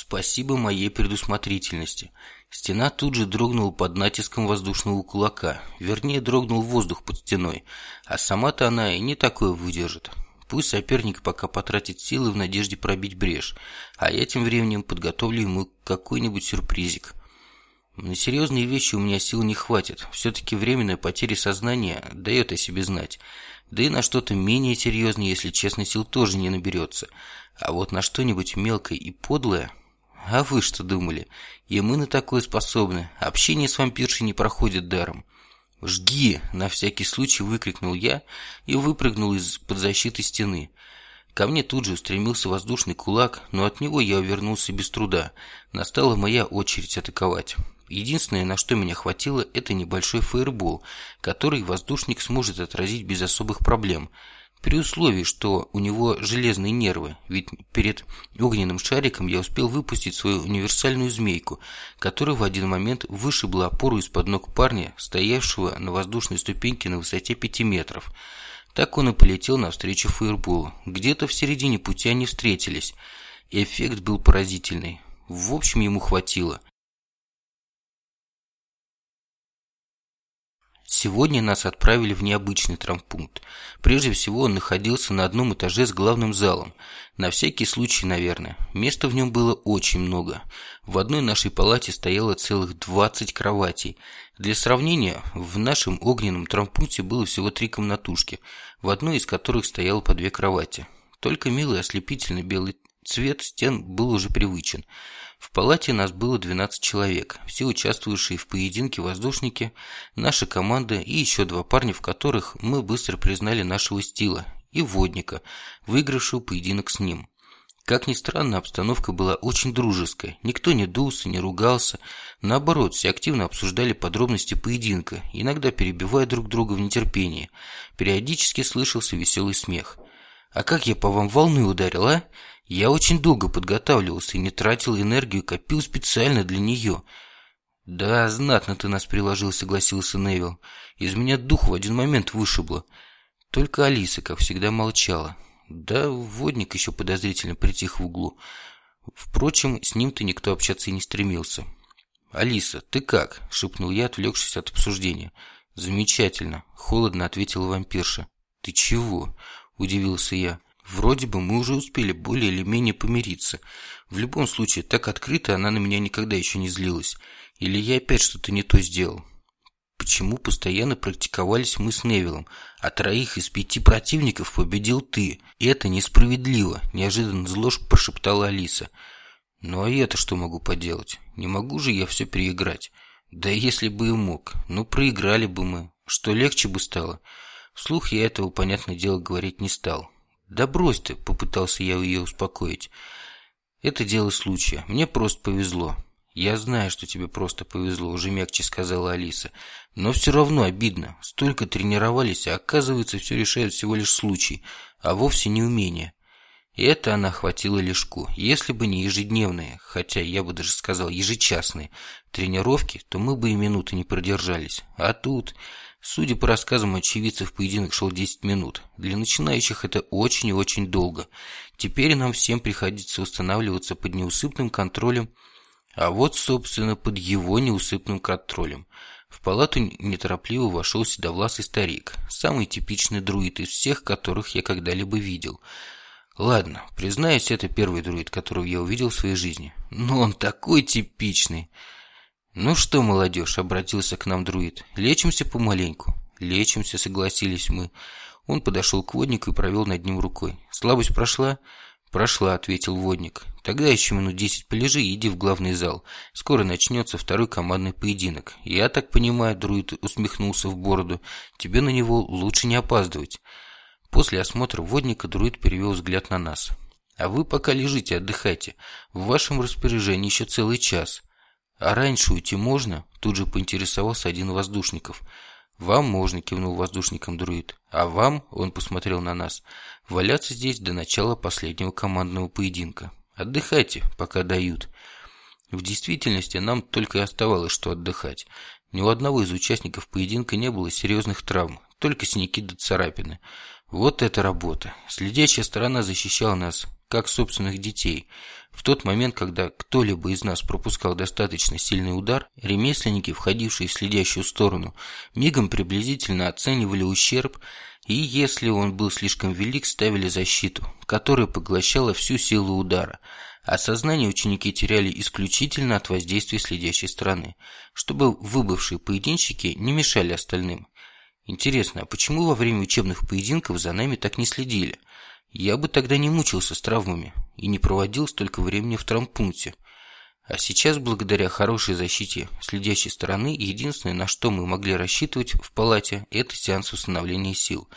Спасибо моей предусмотрительности. Стена тут же дрогнула под натиском воздушного кулака. Вернее, дрогнул воздух под стеной. А сама-то она и не такое выдержит. Пусть соперник пока потратит силы в надежде пробить брешь, а я тем временем подготовлю ему какой-нибудь сюрпризик. На серьезные вещи у меня сил не хватит. Все-таки временная потеря сознания дает о себе знать. Да и на что-то менее серьезное, если честно, сил тоже не наберется. А вот на что-нибудь мелкое и подлое... А вы что думали? И мы на такое способны. Общение с вампиршей не проходит даром. «Жги!» – на всякий случай выкрикнул я и выпрыгнул из-под защиты стены. Ко мне тут же устремился воздушный кулак, но от него я увернулся без труда. Настала моя очередь атаковать. Единственное, на что меня хватило, это небольшой фаербол, который воздушник сможет отразить без особых проблем – при условии, что у него железные нервы, ведь перед огненным шариком я успел выпустить свою универсальную змейку, которая в один момент вышибла опору из-под ног парня, стоявшего на воздушной ступеньке на высоте 5 метров. Так он и полетел навстречу фаерболу. Где-то в середине пути они встретились. Эффект был поразительный. В общем, ему хватило. Сегодня нас отправили в необычный травмпункт. Прежде всего, он находился на одном этаже с главным залом. На всякий случай, наверное. Места в нем было очень много. В одной нашей палате стояло целых 20 кроватей. Для сравнения, в нашем огненном травмпункте было всего три комнатушки, в одной из которых стояло по две кровати. Только милый ослепительно белый цвет стен был уже привычен. В палате нас было 12 человек, все участвующие в поединке воздушники, наша команда и еще два парня, в которых мы быстро признали нашего стила, и водника, выигравшего поединок с ним. Как ни странно, обстановка была очень дружеская. Никто не дулся, не ругался. Наоборот, все активно обсуждали подробности поединка, иногда перебивая друг друга в нетерпении. Периодически слышался веселый смех. «А как я по вам волны ударил, а? Я очень долго подготавливался и не тратил энергию, копил специально для нее. Да, знатно ты нас приложил, согласился Невил. Из меня дух в один момент вышибло. Только Алиса, как всегда, молчала. Да, водник еще подозрительно притих в углу. Впрочем, с ним-то никто общаться и не стремился. «Алиса, ты как?» – шепнул я, отвлекшись от обсуждения. «Замечательно», – холодно ответила вампирша. «Ты чего?» – удивился я. Вроде бы мы уже успели более или менее помириться. В любом случае, так открыто она на меня никогда еще не злилась. Или я опять что-то не то сделал? Почему постоянно практиковались мы с Невилом, а троих из пяти противников победил ты? И это несправедливо, неожиданно зло прошептала Алиса. Ну а я-то что могу поделать? Не могу же я все переиграть. Да если бы и мог, ну проиграли бы мы. Что легче бы стало? Вслух я этого, понятное дело, говорить не стал. «Да брось ты!» – попытался я ее успокоить. «Это дело случая. Мне просто повезло». «Я знаю, что тебе просто повезло», – уже мягче сказала Алиса. «Но все равно обидно. Столько тренировались, а оказывается, все решает всего лишь случай, а вовсе не умение». И это она охватила лишку. Если бы не ежедневные, хотя я бы даже сказал ежечасные тренировки, то мы бы и минуты не продержались. А тут... Судя по рассказам очевидцев, поединок шел 10 минут. Для начинающих это очень и очень долго. Теперь нам всем приходится устанавливаться под неусыпным контролем, а вот, собственно, под его неусыпным контролем. В палату неторопливо вошел седовласый старик, самый типичный друид из всех, которых я когда-либо видел. Ладно, признаюсь, это первый друид, которого я увидел в своей жизни. Но он такой типичный. «Ну что, молодежь?» – обратился к нам друид. «Лечимся помаленьку». «Лечимся», – согласились мы. Он подошел к воднику и провел над ним рукой. «Слабость прошла?» «Прошла», – ответил водник. «Тогда еще минут десять полежи и иди в главный зал. Скоро начнется второй командный поединок. Я так понимаю, друид усмехнулся в бороду, тебе на него лучше не опаздывать». После осмотра водника друид перевел взгляд на нас. «А вы пока лежите, отдыхайте. В вашем распоряжении еще целый час». «А раньше уйти можно?» Тут же поинтересовался один воздушников. «Вам можно», – кивнул воздушником друид. «А вам?» – он посмотрел на нас. «Валяться здесь до начала последнего командного поединка. Отдыхайте, пока дают». В действительности нам только и оставалось, что отдыхать. Ни у одного из участников поединка не было серьезных травм, только синяки до царапины. Вот эта работа. Следящая сторона защищала нас как собственных детей. В тот момент, когда кто-либо из нас пропускал достаточно сильный удар, ремесленники, входившие в следящую сторону, мигом приблизительно оценивали ущерб и, если он был слишком велик, ставили защиту, которая поглощала всю силу удара, а сознание ученики теряли исключительно от воздействия следящей стороны, чтобы выбывшие поединщики не мешали остальным. Интересно, а почему во время учебных поединков за нами так не следили? Я бы тогда не мучился с травмами и не проводил столько времени в травмпункте. А сейчас, благодаря хорошей защите следящей стороны, единственное, на что мы могли рассчитывать в палате, это сеанс восстановления сил.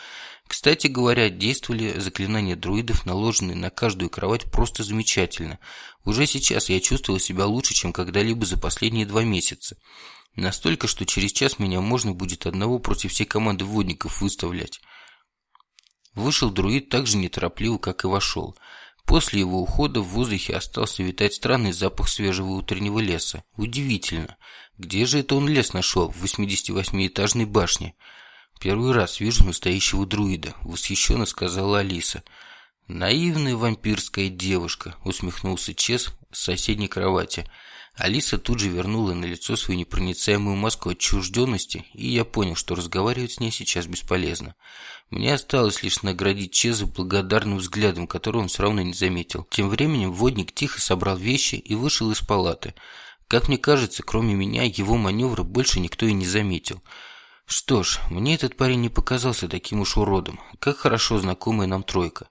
Кстати говоря, действовали заклинания друидов, наложенные на каждую кровать, просто замечательно. Уже сейчас я чувствовал себя лучше, чем когда-либо за последние два месяца. Настолько, что через час меня можно будет одного против всей команды водников выставлять. Вышел друид так же неторопливо, как и вошел. После его ухода в воздухе остался витать странный запах свежего утреннего леса. Удивительно. Где же это он лес нашел? В 88-этажной башне. Первый раз вижу настоящего друида, восхищенно сказала Алиса. Наивная вампирская девушка, усмехнулся Чес с соседней кровати. Алиса тут же вернула на лицо свою непроницаемую маску отчужденности, и я понял, что разговаривать с ней сейчас бесполезно. Мне осталось лишь наградить Чеза благодарным взглядом, который он все равно не заметил. Тем временем водник тихо собрал вещи и вышел из палаты. Как мне кажется, кроме меня, его маневра больше никто и не заметил. Что ж, мне этот парень не показался таким уж уродом, как хорошо знакомая нам тройка.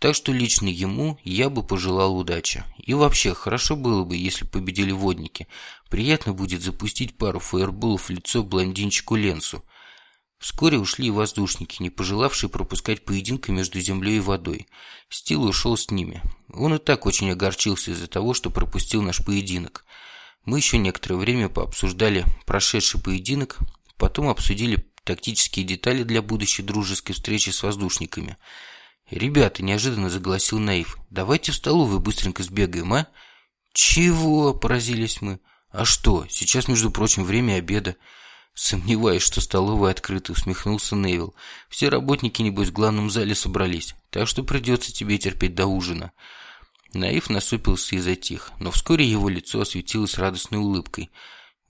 Так что лично ему я бы пожелал удачи. И вообще, хорошо было бы, если победили водники. Приятно будет запустить пару фаерболов в лицо блондинчику Ленсу. Вскоре ушли и воздушники, не пожелавшие пропускать поединка между землей и водой. Стил ушел с ними. Он и так очень огорчился из-за того, что пропустил наш поединок. Мы еще некоторое время пообсуждали прошедший поединок, потом обсудили тактические детали для будущей дружеской встречи с воздушниками – «Ребята», – неожиданно загласил Наив, – «давайте в столовую быстренько сбегаем, а?» «Чего?» – поразились мы. «А что? Сейчас, между прочим, время обеда». «Сомневаюсь, что столовая открыта», – усмехнулся Невил. «Все работники, небось, в главном зале собрались, так что придется тебе терпеть до ужина». Наив насупился и затих, но вскоре его лицо осветилось радостной улыбкой.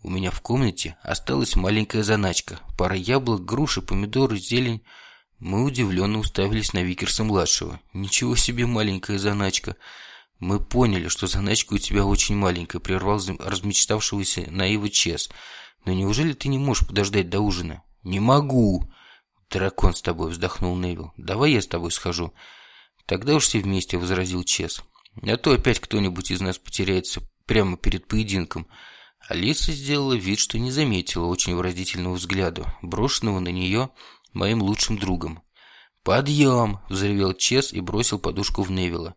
«У меня в комнате осталась маленькая заначка, пара яблок, груши, помидоры, зелень». Мы удивленно уставились на Викерса-младшего. «Ничего себе маленькая заначка!» «Мы поняли, что заначка у тебя очень маленькая», – прервал размечтавшегося наива Чес. «Но неужели ты не можешь подождать до ужина?» «Не могу!» «Дракон с тобой», – вздохнул Невил. «Давай я с тобой схожу». «Тогда уж все вместе», – возразил Чес. «А то опять кто-нибудь из нас потеряется прямо перед поединком». Алиса сделала вид, что не заметила очень выразительного взгляда, брошенного на нее моим лучшим другом. «Подъем!» – взревел Чес и бросил подушку в Невилла.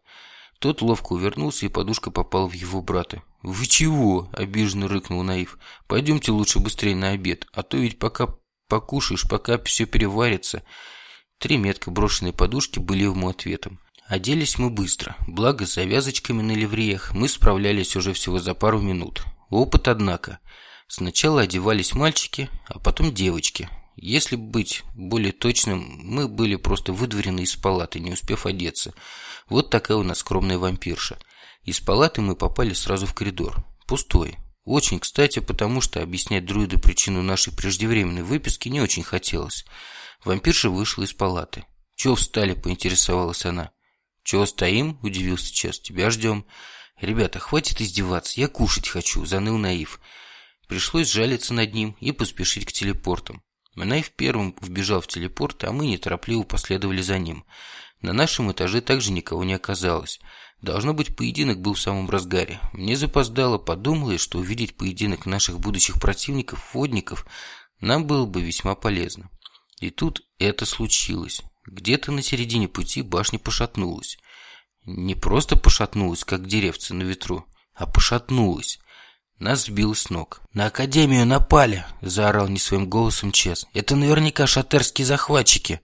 Тот ловко увернулся, и подушка попала в его брата. «Вы чего?» – обиженно рыкнул Наив. «Пойдемте лучше быстрее на обед, а то ведь пока покушаешь, пока все переварится». Три метко брошенные подушки были ему ответом. Оделись мы быстро, благо с завязочками на ливреях мы справлялись уже всего за пару минут. Опыт, однако. Сначала одевались мальчики, а потом девочки. Если быть более точным, мы были просто выдворены из палаты, не успев одеться. Вот такая у нас скромная вампирша. Из палаты мы попали сразу в коридор. Пустой. Очень кстати, потому что объяснять друиду причину нашей преждевременной выписки не очень хотелось. Вампирша вышла из палаты. «Чего встали?» – поинтересовалась она. «Чего стоим?» – удивился Час. «Тебя ждем». «Ребята, хватит издеваться, я кушать хочу», – заныл Наив. Пришлось жалиться над ним и поспешить к телепортам. Минаев первым вбежал в телепорт, а мы неторопливо последовали за ним. На нашем этаже также никого не оказалось. Должно быть, поединок был в самом разгаре. Мне запоздало подумалось, что увидеть поединок наших будущих противников, водников, нам было бы весьма полезно. И тут это случилось. Где-то на середине пути башня пошатнулась. Не просто пошатнулась, как деревцы на ветру, а пошатнулась. Нас сбил с ног. «На Академию напали!» – заорал не своим голосом Чес. «Это наверняка шатерские захватчики!»